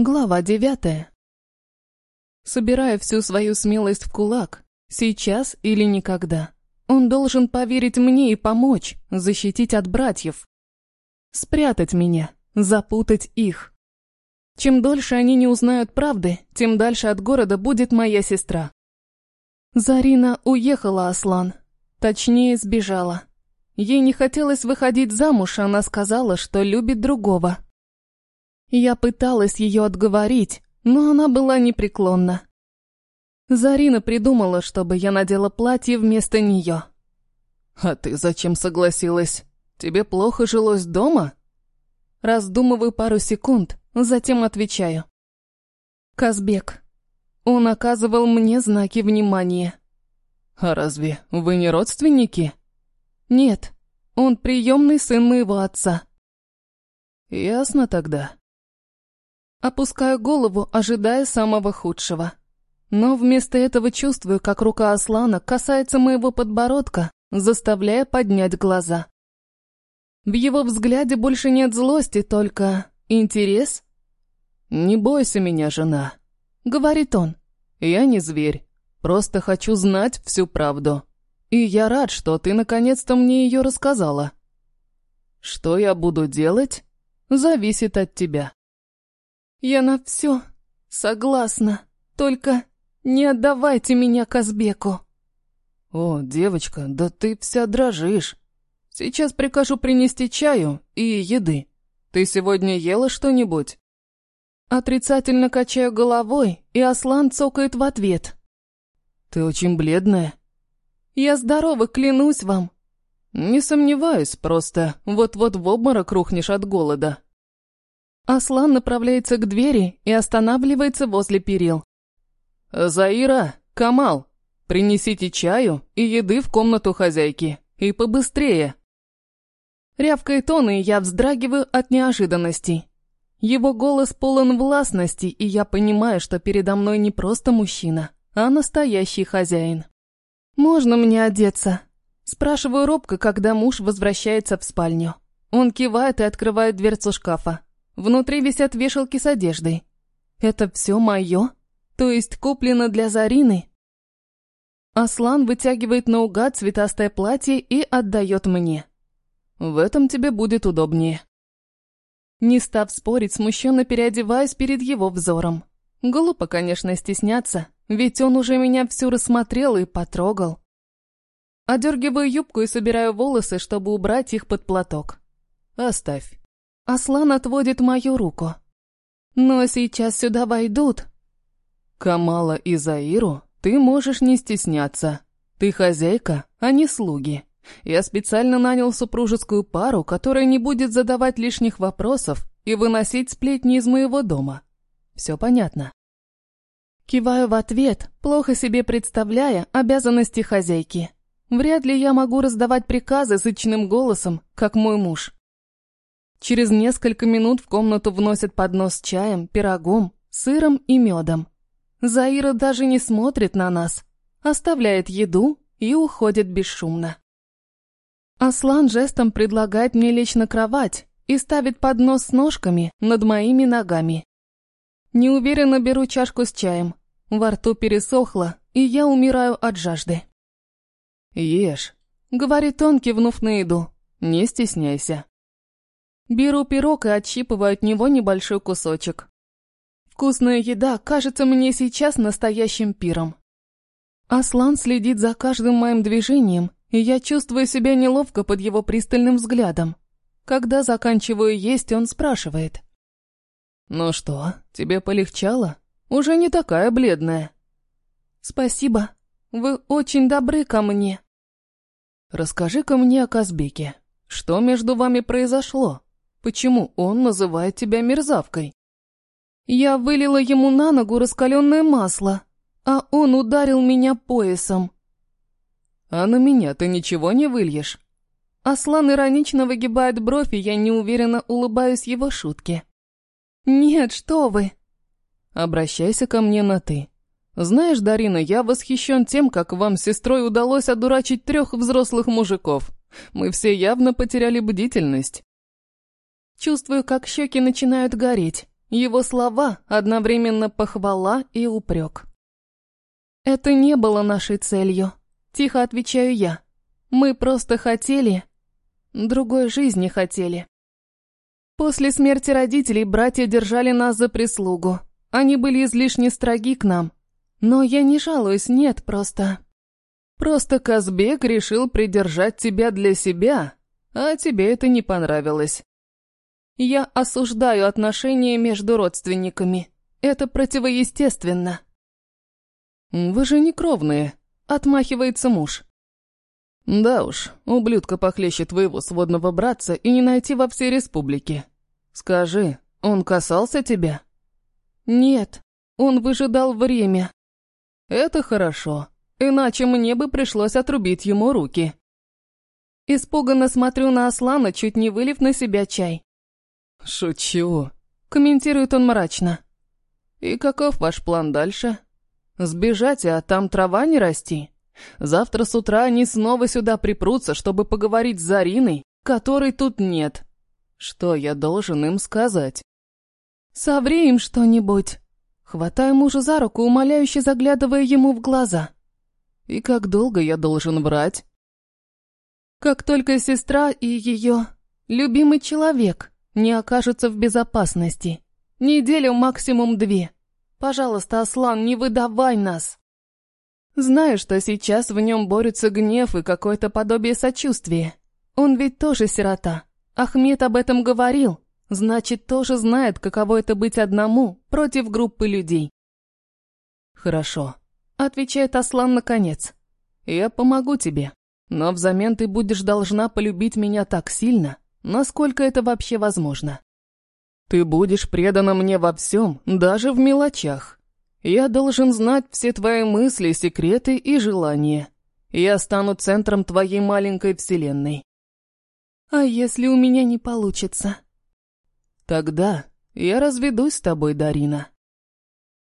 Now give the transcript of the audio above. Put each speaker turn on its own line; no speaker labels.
Глава девятая. Собирая всю свою смелость в кулак, сейчас или никогда, он должен поверить мне и помочь, защитить от братьев. Спрятать меня, запутать их. Чем дольше они не узнают правды, тем дальше от города будет моя сестра. Зарина уехала, Аслан. Точнее, сбежала. Ей не хотелось выходить замуж, она сказала, что любит другого. Я пыталась ее отговорить, но она была непреклонна. Зарина придумала, чтобы я надела платье вместо нее.
«А ты зачем согласилась? Тебе плохо жилось дома?»
Раздумываю пару секунд, затем отвечаю. «Казбек. Он оказывал мне знаки внимания».
«А разве вы не родственники?»
«Нет, он приемный сын моего отца».
«Ясно тогда».
Опускаю голову, ожидая самого худшего. Но вместо этого чувствую, как рука Аслана касается моего подбородка, заставляя поднять глаза. В его взгляде больше нет злости, только интерес.
«Не бойся меня, жена», — говорит он. «Я не зверь, просто хочу знать всю правду. И я рад, что ты наконец-то мне ее рассказала. Что я буду делать, зависит от тебя».
«Я на все согласна, только не отдавайте меня Казбеку».
«О, девочка, да ты вся дрожишь. Сейчас прикажу принести чаю и еды. Ты сегодня ела что-нибудь?»
Отрицательно качаю головой, и Аслан цокает в ответ.
«Ты очень бледная».
«Я здорова, клянусь вам».
«Не сомневаюсь, просто вот-вот в обморок рухнешь от голода».
Аслан направляется к двери и останавливается возле перил.
«Заира, Камал, принесите чаю и еды в комнату хозяйки. И побыстрее!»
Рявкает он, и я вздрагиваю от неожиданности. Его голос полон властности, и я понимаю, что передо мной не просто мужчина, а настоящий хозяин. «Можно мне одеться?» Спрашиваю робко, когда муж возвращается в спальню. Он кивает и открывает дверцу шкафа. Внутри висят вешалки с одеждой. Это все мое? То есть куплено для Зарины? Аслан вытягивает наугад цветастое платье и отдает мне.
В этом тебе будет удобнее.
Не став спорить, смущенно переодеваюсь перед его взором. Глупо, конечно, стесняться, ведь он уже меня всю рассмотрел и потрогал. Одергиваю юбку и собираю волосы, чтобы убрать их под платок.
Оставь.
Аслан отводит мою руку. Но сейчас сюда войдут.
Камала и Заиру ты можешь не стесняться. Ты хозяйка, а не слуги. Я специально нанял супружескую пару, которая не будет задавать лишних вопросов и выносить сплетни из моего дома. Все понятно.
Киваю в ответ, плохо себе представляя обязанности хозяйки. Вряд ли я могу раздавать приказы зычным голосом, как мой муж. Через несколько минут в комнату вносят поднос с чаем, пирогом, сыром и медом. Заира даже не смотрит на нас, оставляет еду и уходит бесшумно. Аслан жестом предлагает мне лечь на кровать и ставит поднос с ножками над моими ногами. Неуверенно беру чашку с чаем. Во рту пересохло, и я умираю от жажды.
«Ешь», — говорит он, кивнув на еду. «Не стесняйся».
Беру пирог и отщипываю от него небольшой кусочек. Вкусная еда кажется мне сейчас настоящим пиром. Аслан следит за каждым моим движением, и я чувствую себя неловко под его пристальным взглядом. Когда заканчиваю есть, он спрашивает.
«Ну что, тебе полегчало? Уже не такая бледная».
«Спасибо. Вы очень добры ко мне».
«Расскажи-ка мне о Казбеке. Что между вами произошло?» Почему он называет тебя мерзавкой?
Я вылила ему на ногу раскаленное масло, а он ударил меня поясом.
А на меня ты ничего не выльешь?
Аслан иронично выгибает бровь, и я неуверенно улыбаюсь его шутке. «Нет, что вы!»
«Обращайся ко мне на «ты». Знаешь, Дарина, я восхищен тем, как вам с сестрой удалось одурачить трех взрослых мужиков. Мы все явно потеряли бдительность.
Чувствую, как щеки начинают гореть. Его слова одновременно похвала и упрек. «Это не было нашей целью», — тихо отвечаю я. «Мы просто хотели... Другой жизни хотели». После смерти родителей братья держали нас за прислугу. Они были излишне строги к нам. Но я не жалуюсь, нет, просто... Просто Казбек решил придержать тебя для себя, а тебе это не понравилось. Я осуждаю отношения между родственниками. Это противоестественно.
Вы же не кровные, отмахивается муж. Да уж, ублюдка похлеще твоего сводного братца и не найти во всей республике. Скажи, он касался тебя?
Нет, он выжидал время.
Это хорошо, иначе мне бы пришлось отрубить ему руки.
Испуганно смотрю на Аслана, чуть не вылив на себя чай.
«Шучу», —
комментирует он мрачно.
«И каков ваш план дальше? Сбежать, а там трава не расти? Завтра с утра они снова сюда припрутся, чтобы поговорить с Зариной, которой тут нет. Что я должен им сказать?»
«Соври им что-нибудь». Хватаю мужа за руку, умоляюще заглядывая ему в глаза.
«И как долго я должен врать?»
«Как только сестра и ее любимый человек не окажутся в безопасности. Неделю максимум две. Пожалуйста, Аслан, не выдавай нас. Знаю, что сейчас в нем борются гнев и какое-то подобие сочувствия. Он ведь тоже сирота. Ахмед об этом говорил. Значит, тоже знает, каково это быть одному против группы людей.
Хорошо,
отвечает Аслан наконец.
Я помогу тебе, но взамен ты будешь должна полюбить меня так сильно, насколько это вообще возможно. Ты будешь предана мне во всем, даже в мелочах. Я должен знать все твои мысли, секреты и желания. Я стану центром твоей маленькой вселенной.
А если у меня не получится?
Тогда я разведусь с тобой, Дарина.